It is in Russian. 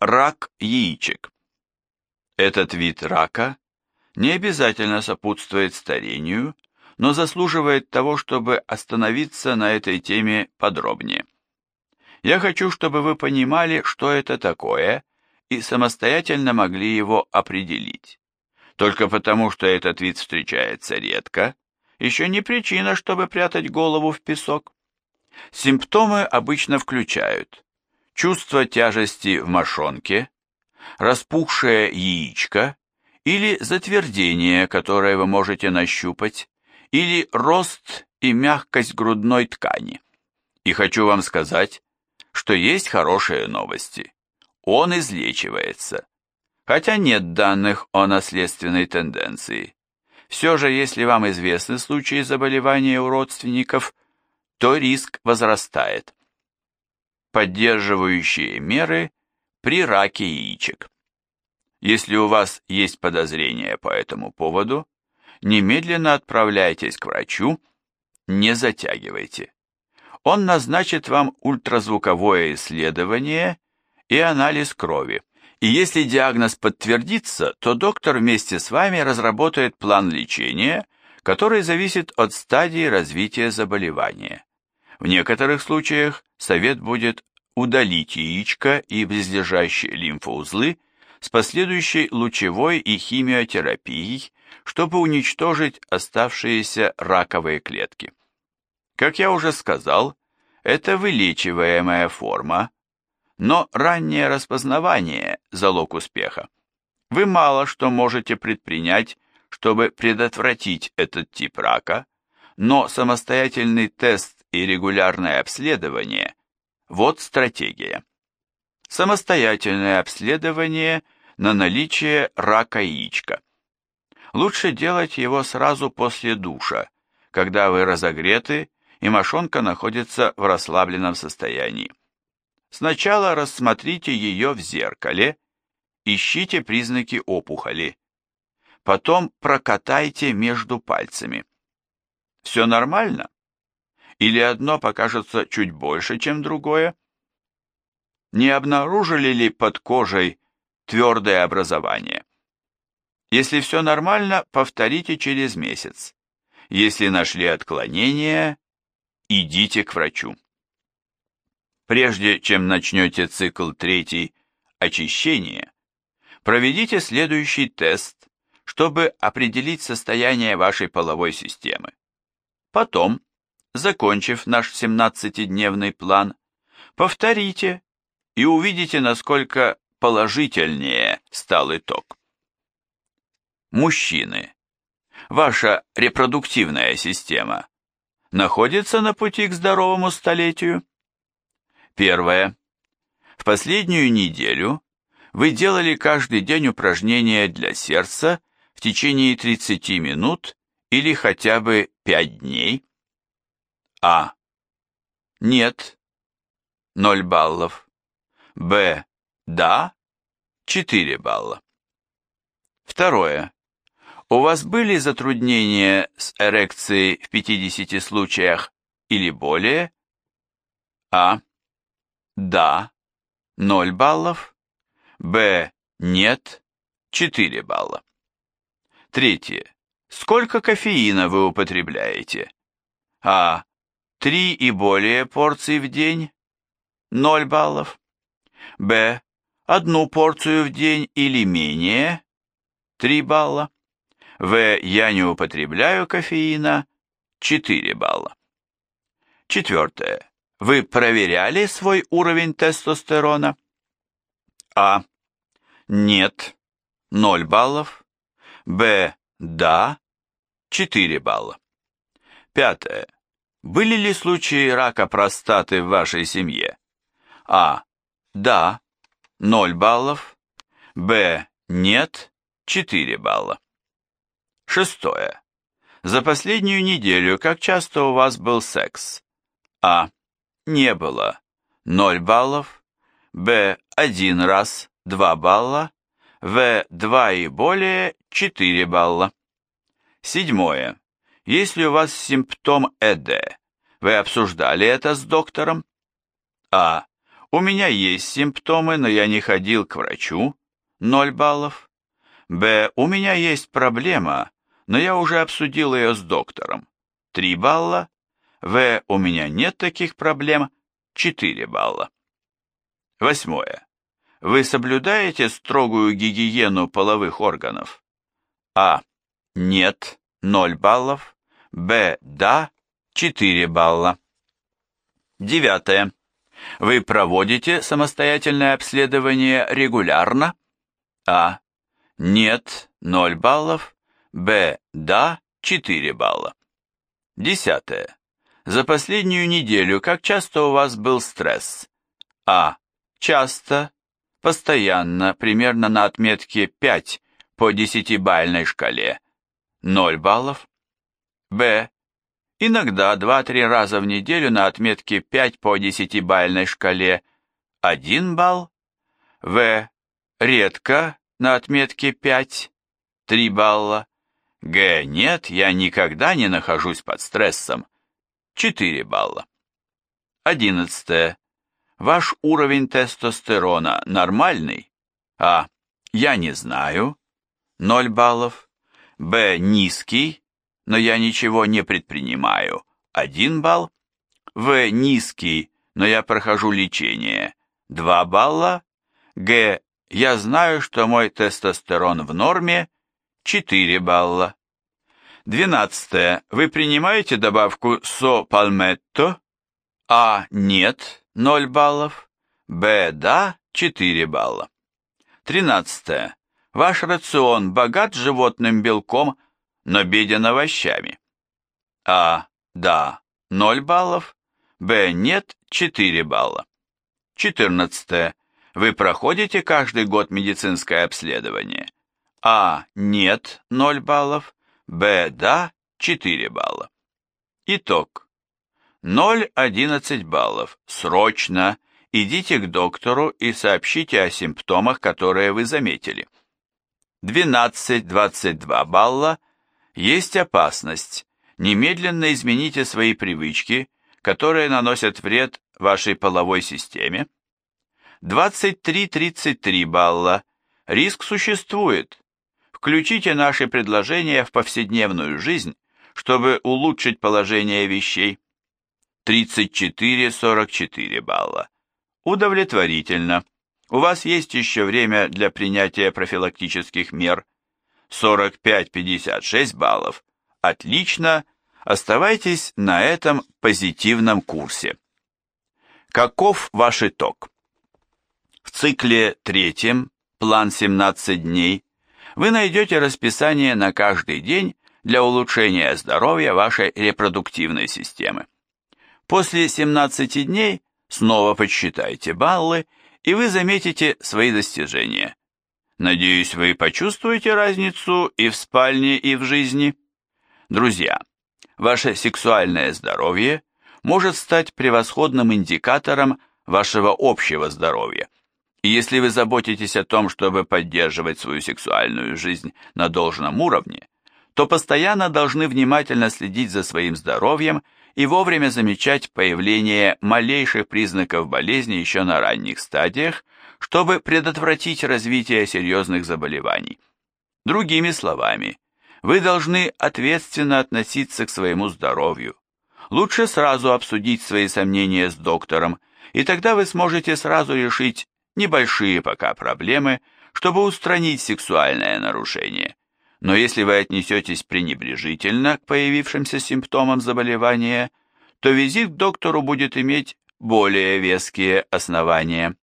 Рак яичек. Этот вид рака не обязательно сопутствует старению, но заслуживает того, чтобы остановиться на этой теме подробнее. Я хочу, чтобы вы понимали, что это такое, и самостоятельно могли его определить. Только потому, что этот вид встречается редко, еще не причина, чтобы прятать голову в песок. Симптомы обычно включают чувство тяжести в мошонке, распухшее яичко или затвердение, которое вы можете нащупать, или рост и мягкость грудной ткани. И хочу вам сказать, что есть хорошие новости. Он излечивается. Хотя нет данных о наследственной тенденции. Все же, если вам известны случаи заболевания у родственников, то риск возрастает. Поддерживающие меры при раке яичек. Если у вас есть подозрения по этому поводу, немедленно отправляйтесь к врачу, не затягивайте. Он назначит вам ультразвуковое исследование и анализ крови. И если диагноз подтвердится, то доктор вместе с вами разработает план лечения, который зависит от стадии развития заболевания. В некоторых случаях совет будет удалить яичко и близлежащие лимфоузлы с последующей лучевой и химиотерапией, чтобы уничтожить оставшиеся раковые клетки. Как я уже сказал, это вылечиваемая форма, но раннее распознавание – залог успеха. Вы мало что можете предпринять, чтобы предотвратить этот тип рака, но самостоятельный тест и регулярное обследование – вот стратегия. Самостоятельное обследование на наличие рака яичка. Лучше делать его сразу после душа, когда вы разогреты и мошонка находится в расслабленном состоянии. Сначала рассмотрите ее в зеркале, ищите признаки опухоли. Потом прокатайте между пальцами. Все нормально? Или одно покажется чуть больше, чем другое? Не обнаружили ли под кожей твердое образование? Если все нормально, повторите через месяц. Если нашли отклонение, идите к врачу. Прежде чем начнете цикл третий очищение, проведите следующий тест, чтобы определить состояние вашей половой системы. Потом, закончив наш 17-дневный план, повторите и увидите, насколько положительнее стал итог. Мужчины. Ваша репродуктивная система находится на пути к здоровому столетию? Первое. В последнюю неделю вы делали каждый день упражнения для сердца в течение 30 минут или хотя бы 5 дней? А. Нет. 0 баллов. Б. Да. 4 балла. Второе. У вас были затруднения с эрекцией в 50 случаях или более? А. Да. 0 баллов. Б. Нет. 4 балла. Третье. Сколько кофеина вы употребляете? А. 3 и более порций в день. 0 баллов. Б. Одну порцию в день или менее. 3 балла. В. Я не употребляю кофеина. 4 балла. Четвертое. Вы проверяли свой уровень тестостерона? А. Нет. 0 баллов. Б. Да. 4 балла. Пятое. Были ли случаи рака простаты в вашей семье? А. Да. 0 баллов. Б. Нет. 4 балла. Шестое. За последнюю неделю как часто у вас был секс? А. Не было. 0 баллов. Б. Один раз. 2 балла. В. Два и более. 4 балла. Седьмое. Если у вас симптом ЭД, вы обсуждали это с доктором? А. У меня есть симптомы, но я не ходил к врачу. 0 баллов. Б. У меня есть проблема, но я уже обсудил ее с доктором. 3 балла. В. У меня нет таких проблем. 4 балла. Восьмое. Вы соблюдаете строгую гигиену половых органов? А. Нет. 0 баллов. Б. Да. 4 балла. Девятое. Вы проводите самостоятельное обследование регулярно? А. Нет, 0 баллов. Б. Да, 4 балла. Десятое. За последнюю неделю как часто у вас был стресс? А. Часто, постоянно, примерно на отметке 5 по десятибальной шкале. 0 баллов. Б. Иногда 2-3 раза в неделю на отметке 5 по десятибальной шкале 1 балл. В. Редко на отметке 5 3 балла. Г. Нет, я никогда не нахожусь под стрессом 4 балла. 11. Ваш уровень тестостерона нормальный? А. Я не знаю. 0 баллов. Б. Низкий но я ничего не предпринимаю, один балл. В низкий, но я прохожу лечение, два балла. Г. Я знаю, что мой тестостерон в норме, четыре балла. Двенадцатое. Вы принимаете добавку со-пальметто? А. Нет, ноль баллов. Б. Да, четыре балла. Тринадцатое. Ваш рацион богат животным белком, но беден овощами. А. Да, 0 баллов. Б. Нет, 4 балла. 14. Вы проходите каждый год медицинское обследование? А. Нет, 0 баллов. Б. Да, 4 балла. Итог. 0-11 баллов. Срочно идите к доктору и сообщите о симптомах, которые вы заметили. 12-22 балла есть опасность. Немедленно измените свои привычки, которые наносят вред вашей половой системе. 23-33 балла. Риск существует. Включите наши предложения в повседневную жизнь, чтобы улучшить положение вещей. 34-44 балла. Удовлетворительно. У вас есть еще время для принятия профилактических мер. 45-56 баллов. Отлично, оставайтесь на этом позитивном курсе. Каков ваш итог? В цикле третьем, план 17 дней, вы найдете расписание на каждый день для улучшения здоровья вашей репродуктивной системы. После 17 дней снова подсчитайте баллы, и вы заметите свои достижения. Надеюсь, вы почувствуете разницу и в спальне, и в жизни. Друзья, ваше сексуальное здоровье может стать превосходным индикатором вашего общего здоровья. И если вы заботитесь о том, чтобы поддерживать свою сексуальную жизнь на должном уровне, то постоянно должны внимательно следить за своим здоровьем и вовремя замечать появление малейших признаков болезни еще на ранних стадиях, чтобы предотвратить развитие серьезных заболеваний. Другими словами, вы должны ответственно относиться к своему здоровью. Лучше сразу обсудить свои сомнения с доктором, и тогда вы сможете сразу решить небольшие пока проблемы, чтобы устранить сексуальное нарушение. Но если вы отнесетесь пренебрежительно к появившимся симптомам заболевания, то визит к доктору будет иметь более веские основания.